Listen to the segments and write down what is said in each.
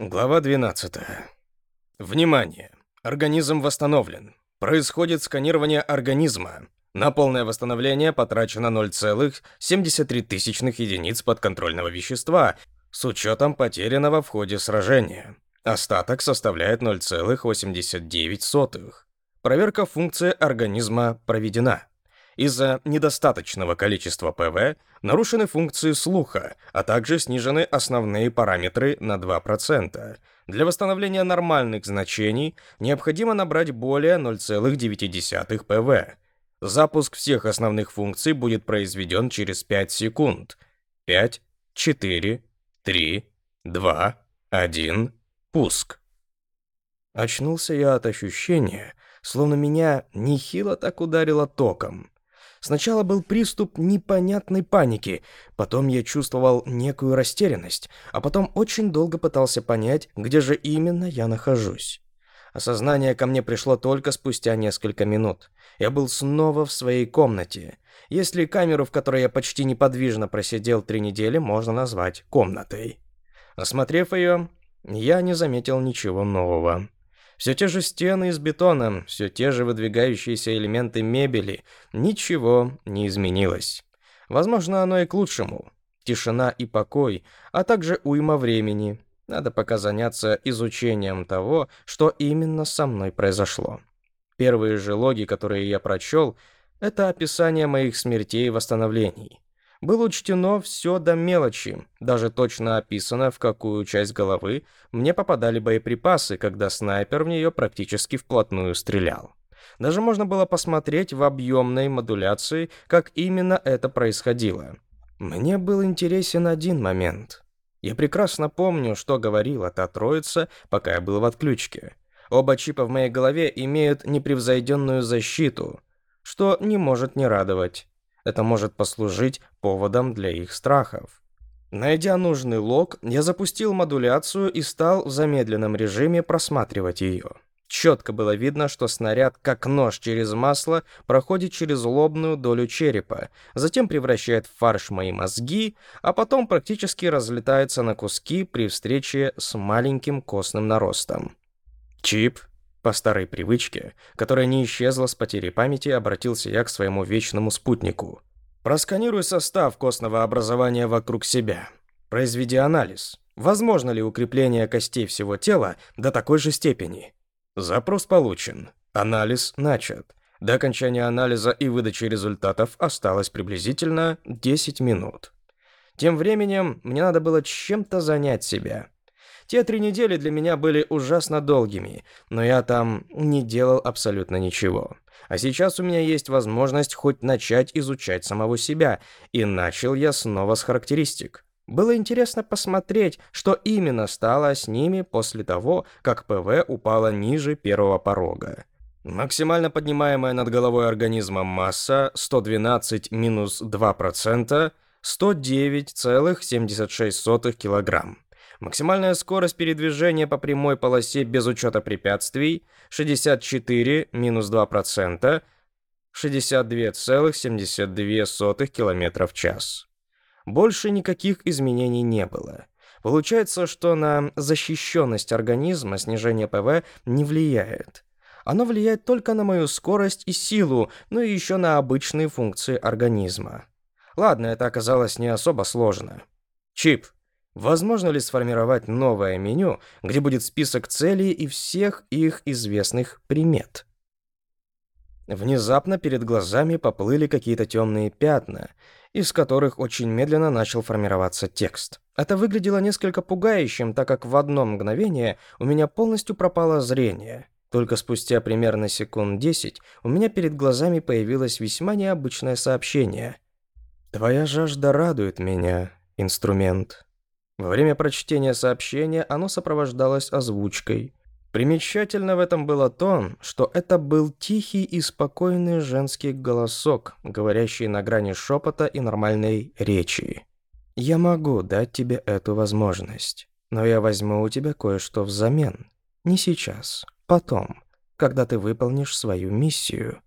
Глава 12. Внимание! Организм восстановлен. Происходит сканирование организма. На полное восстановление потрачено 0,73 единиц подконтрольного вещества с учетом потерянного в ходе сражения. Остаток составляет 0,89. Проверка функции организма проведена. Из-за недостаточного количества ПВ нарушены функции слуха, а также снижены основные параметры на 2%. Для восстановления нормальных значений необходимо набрать более 0,9 ПВ. Запуск всех основных функций будет произведен через 5 секунд. 5, 4, 3, 2, 1, пуск. Очнулся я от ощущения, словно меня нехило так ударило током. Сначала был приступ непонятной паники, потом я чувствовал некую растерянность, а потом очень долго пытался понять, где же именно я нахожусь. Осознание ко мне пришло только спустя несколько минут. Я был снова в своей комнате. Если камеру, в которой я почти неподвижно просидел три недели, можно назвать комнатой. Осмотрев ее, я не заметил ничего нового. Все те же стены из бетона, все те же выдвигающиеся элементы мебели. Ничего не изменилось. Возможно, оно и к лучшему. Тишина и покой, а также уйма времени. Надо пока заняться изучением того, что именно со мной произошло. Первые же логи, которые я прочел, это описание моих смертей и восстановлений было учтено все до мелочи. Даже точно описано, в какую часть головы мне попадали боеприпасы, когда снайпер в нее практически вплотную стрелял. Даже можно было посмотреть в объемной модуляции, как именно это происходило. Мне был интересен один момент. Я прекрасно помню, что говорила та троица, пока я был в отключке. Оба чипа в моей голове имеют непревзойденную защиту, что не может не радовать. Это может послужить поводом для их страхов. Найдя нужный лог, я запустил модуляцию и стал в замедленном режиме просматривать ее. Четко было видно, что снаряд, как нож через масло, проходит через лобную долю черепа, затем превращает в фарш мои мозги, а потом практически разлетается на куски при встрече с маленьким костным наростом. Чип по старой привычке, которая не исчезла с потери памяти, обратился я к своему вечному спутнику. «Просканируй состав костного образования вокруг себя. Произведи анализ. Возможно ли укрепление костей всего тела до такой же степени?» Запрос получен. Анализ начат. До окончания анализа и выдачи результатов осталось приблизительно 10 минут. Тем временем мне надо было чем-то занять себя. Те три недели для меня были ужасно долгими, но я там не делал абсолютно ничего. А сейчас у меня есть возможность хоть начать изучать самого себя, и начал я снова с характеристик. Было интересно посмотреть, что именно стало с ними после того, как ПВ упала ниже первого порога. Максимально поднимаемая над головой организма масса 112 минус 2%, 109,76 килограмм. Максимальная скорость передвижения по прямой полосе без учета препятствий 64 минус 2 процента 62,72 км в час. Больше никаких изменений не было. Получается, что на защищенность организма снижение ПВ не влияет. Оно влияет только на мою скорость и силу, ну и еще на обычные функции организма. Ладно, это оказалось не особо сложно. Чип, Возможно ли сформировать новое меню, где будет список целей и всех их известных примет? Внезапно перед глазами поплыли какие-то темные пятна, из которых очень медленно начал формироваться текст. Это выглядело несколько пугающим, так как в одно мгновение у меня полностью пропало зрение. Только спустя примерно секунд 10 у меня перед глазами появилось весьма необычное сообщение. «Твоя жажда радует меня, инструмент». Во время прочтения сообщения оно сопровождалось озвучкой. Примечательно в этом было то, что это был тихий и спокойный женский голосок, говорящий на грани шепота и нормальной речи. «Я могу дать тебе эту возможность, но я возьму у тебя кое-что взамен. Не сейчас, потом, когда ты выполнишь свою миссию».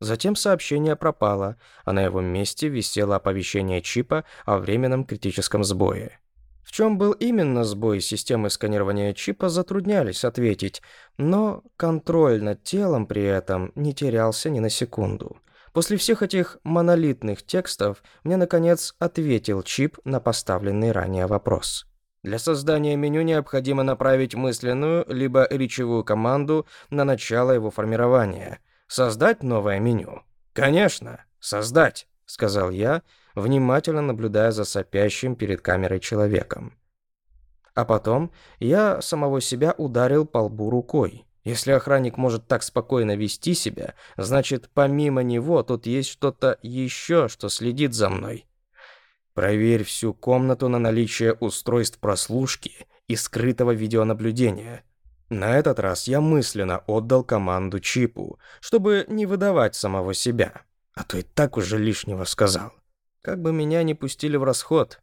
Затем сообщение пропало, а на его месте висело оповещение чипа о временном критическом сбое. В чем был именно сбой системы сканирования чипа, затруднялись ответить, но контроль над телом при этом не терялся ни на секунду. После всех этих монолитных текстов мне, наконец, ответил чип на поставленный ранее вопрос. Для создания меню необходимо направить мысленную либо речевую команду на начало его формирования. Создать новое меню. «Конечно, создать», — сказал я, — внимательно наблюдая за сопящим перед камерой человеком. А потом я самого себя ударил по лбу рукой. Если охранник может так спокойно вести себя, значит, помимо него тут есть что-то еще, что следит за мной. Проверь всю комнату на наличие устройств прослушки и скрытого видеонаблюдения. На этот раз я мысленно отдал команду Чипу, чтобы не выдавать самого себя, а то и так уже лишнего сказал. Как бы меня не пустили в расход.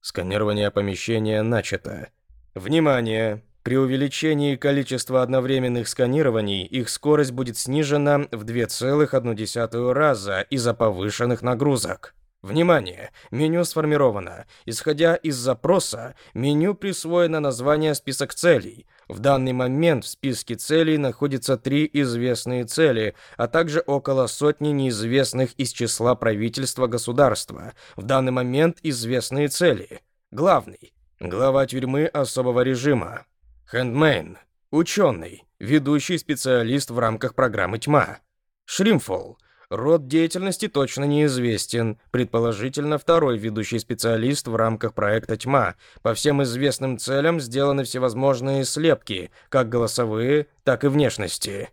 Сканирование помещения начато. Внимание! При увеличении количества одновременных сканирований их скорость будет снижена в 2,1 раза из-за повышенных нагрузок. Внимание! Меню сформировано. Исходя из запроса, меню присвоено название «Список целей». В данный момент в списке целей находятся три известные цели, а также около сотни неизвестных из числа правительства государства. В данный момент известные цели. Главный. Глава тюрьмы особого режима. Хендмейн. Ученый. Ведущий специалист в рамках программы «Тьма». Шримфол Род деятельности точно неизвестен, предположительно второй ведущий специалист в рамках проекта «Тьма». По всем известным целям сделаны всевозможные слепки, как голосовые, так и внешности.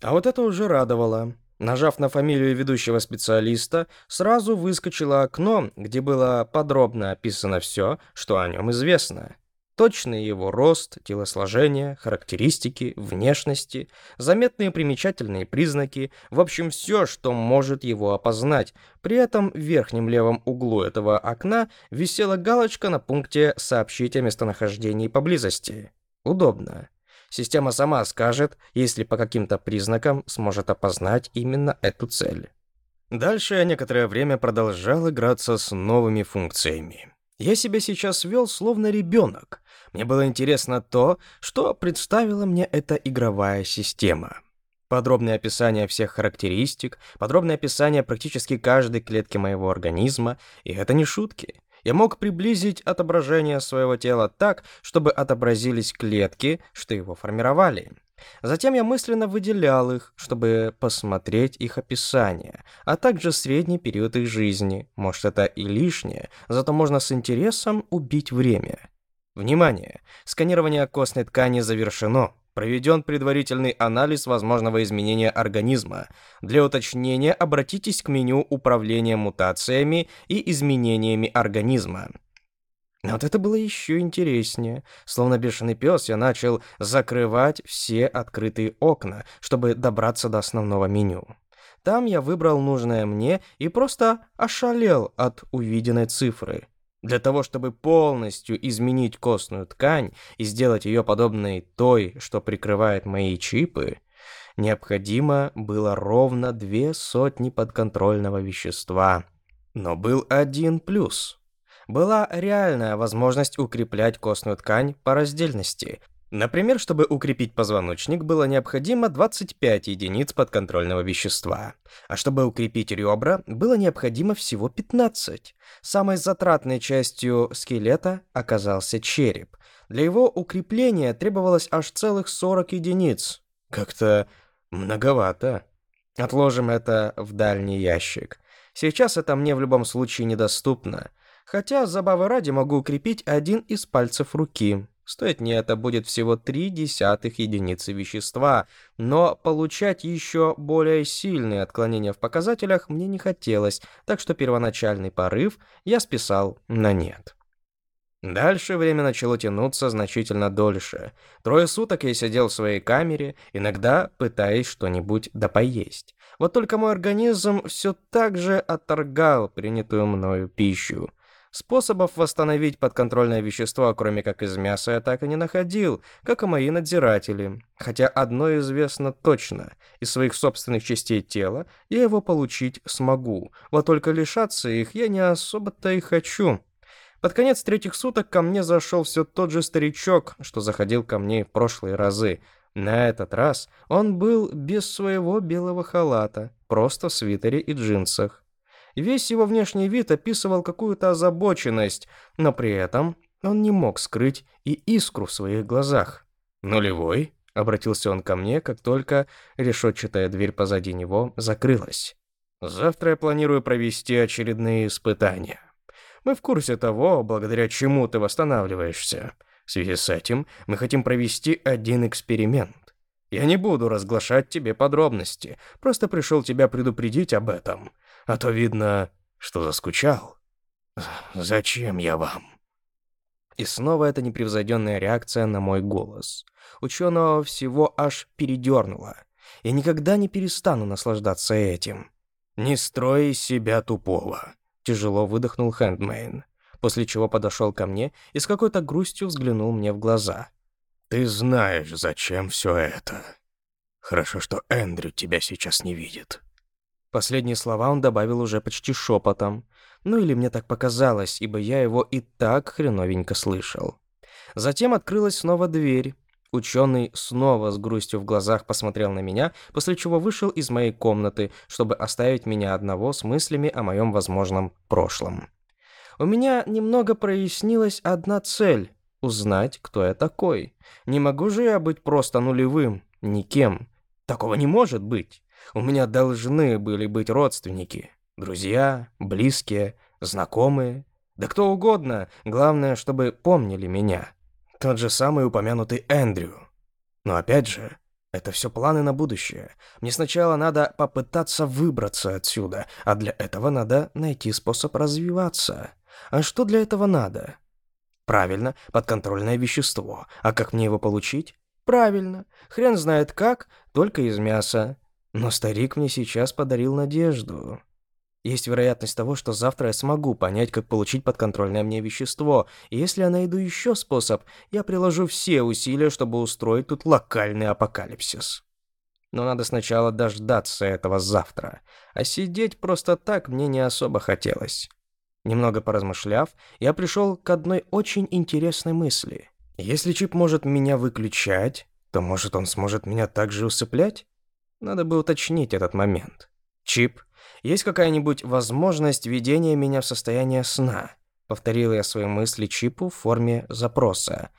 А вот это уже радовало. Нажав на фамилию ведущего специалиста, сразу выскочило окно, где было подробно описано все, что о нем известно. Точные его рост, телосложение, характеристики, внешности, заметные примечательные признаки, в общем, все, что может его опознать. При этом в верхнем левом углу этого окна висела галочка на пункте «Сообщить о местонахождении поблизости». Удобно. Система сама скажет, если по каким-то признакам сможет опознать именно эту цель. Дальше я некоторое время продолжал играться с новыми функциями. Я себя сейчас вел словно ребенок, мне было интересно то, что представила мне эта игровая система. Подробное описание всех характеристик, подробное описание практически каждой клетки моего организма, и это не шутки. Я мог приблизить отображение своего тела так, чтобы отобразились клетки, что его формировали. Затем я мысленно выделял их, чтобы посмотреть их описание, а также средний период их жизни. Может, это и лишнее, зато можно с интересом убить время. Внимание! Сканирование костной ткани завершено. Проведен предварительный анализ возможного изменения организма. Для уточнения обратитесь к меню управления мутациями и изменениями организма. Вот это было еще интереснее. Словно бешеный пес, я начал закрывать все открытые окна, чтобы добраться до основного меню. Там я выбрал нужное мне и просто ошалел от увиденной цифры. Для того, чтобы полностью изменить костную ткань и сделать ее подобной той, что прикрывает мои чипы, необходимо было ровно две сотни подконтрольного вещества. Но был один плюс. Была реальная возможность укреплять костную ткань по раздельности, Например, чтобы укрепить позвоночник, было необходимо 25 единиц подконтрольного вещества, а чтобы укрепить ребра, было необходимо всего 15. Самой затратной частью скелета оказался череп. Для его укрепления требовалось аж целых 40 единиц. Как-то многовато. Отложим это в дальний ящик. Сейчас это мне в любом случае недоступно, хотя забавы ради могу укрепить один из пальцев руки. Стоить это будет всего три десятых единицы вещества, но получать еще более сильные отклонения в показателях мне не хотелось, так что первоначальный порыв я списал на нет. Дальше время начало тянуться значительно дольше. Трое суток я сидел в своей камере, иногда пытаясь что-нибудь допоесть. Вот только мой организм все так же отторгал принятую мною пищу. Способов восстановить подконтрольное вещество, кроме как из мяса, я так и не находил, как и мои надзиратели. Хотя одно известно точно – из своих собственных частей тела я его получить смогу, вот только лишаться их я не особо-то и хочу. Под конец третьих суток ко мне зашел все тот же старичок, что заходил ко мне в прошлые разы. На этот раз он был без своего белого халата, просто в свитере и джинсах весь его внешний вид описывал какую-то озабоченность, но при этом он не мог скрыть и искру в своих глазах. «Нулевой?» — обратился он ко мне, как только решетчатая дверь позади него закрылась. «Завтра я планирую провести очередные испытания. Мы в курсе того, благодаря чему ты восстанавливаешься. В связи с этим мы хотим провести один эксперимент. Я не буду разглашать тебе подробности, просто пришел тебя предупредить об этом. А то видно, что заскучал. Зачем я вам?» И снова эта непревзойденная реакция на мой голос. Ученого всего аж передернуло. Я никогда не перестану наслаждаться этим. «Не строй из себя тупого», — тяжело выдохнул Хэндмейн, после чего подошел ко мне и с какой-то грустью взглянул мне в глаза — ты знаешь, зачем все это. Хорошо, что Эндрю тебя сейчас не видит. Последние слова он добавил уже почти шепотом. Ну или мне так показалось, ибо я его и так хреновенько слышал. Затем открылась снова дверь. Ученый снова с грустью в глазах посмотрел на меня, после чего вышел из моей комнаты, чтобы оставить меня одного с мыслями о моем возможном прошлом. У меня немного прояснилась одна цель узнать, кто я такой. Не могу же я быть просто нулевым, никем. Такого не может быть. У меня должны были быть родственники, друзья, близкие, знакомые, да кто угодно, главное, чтобы помнили меня. Тот же самый упомянутый Эндрю. Но опять же, это все планы на будущее. Мне сначала надо попытаться выбраться отсюда, а для этого надо найти способ развиваться. А что для этого надо? Правильно, подконтрольное вещество. А как мне его получить? Правильно. Хрен знает как, только из мяса. Но старик мне сейчас подарил надежду. Есть вероятность того, что завтра я смогу понять, как получить подконтрольное мне вещество, и если я найду еще способ, я приложу все усилия, чтобы устроить тут локальный апокалипсис. Но надо сначала дождаться этого завтра, а сидеть просто так мне не особо хотелось. Немного поразмышляв, я пришел к одной очень интересной мысли. Если чип может меня выключать, то, может, он сможет меня также усыплять? Надо бы уточнить этот момент. Чип, есть какая-нибудь возможность введения меня в состояние сна? Повторил я свои мысли Чипу в форме запроса.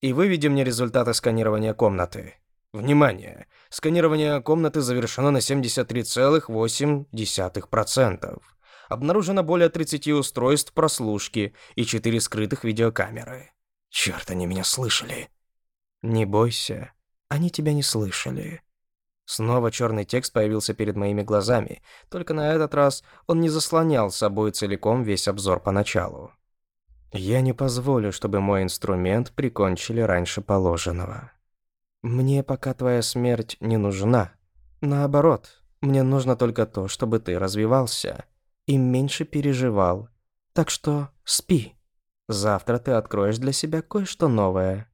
И выведи мне результаты сканирования комнаты. Внимание! Сканирование комнаты завершено на 73,8% обнаружено более 30 устройств прослушки и 4 скрытых видеокамеры. Черт, они меня слышали. Не бойся, они тебя не слышали. Снова черный текст появился перед моими глазами, только на этот раз он не заслонял собой целиком весь обзор поначалу. Я не позволю, чтобы мой инструмент прикончили раньше положенного. Мне пока твоя смерть не нужна. Наоборот, мне нужно только то, чтобы ты развивался и меньше переживал. Так что спи. Завтра ты откроешь для себя кое-что новое.